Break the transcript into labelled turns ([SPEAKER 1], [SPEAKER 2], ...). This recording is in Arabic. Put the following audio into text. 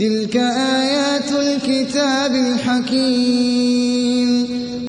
[SPEAKER 1] تِلْكَ آيَاتُ الْكِتَابِ الْحَكِيمِ